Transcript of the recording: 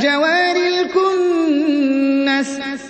الجواب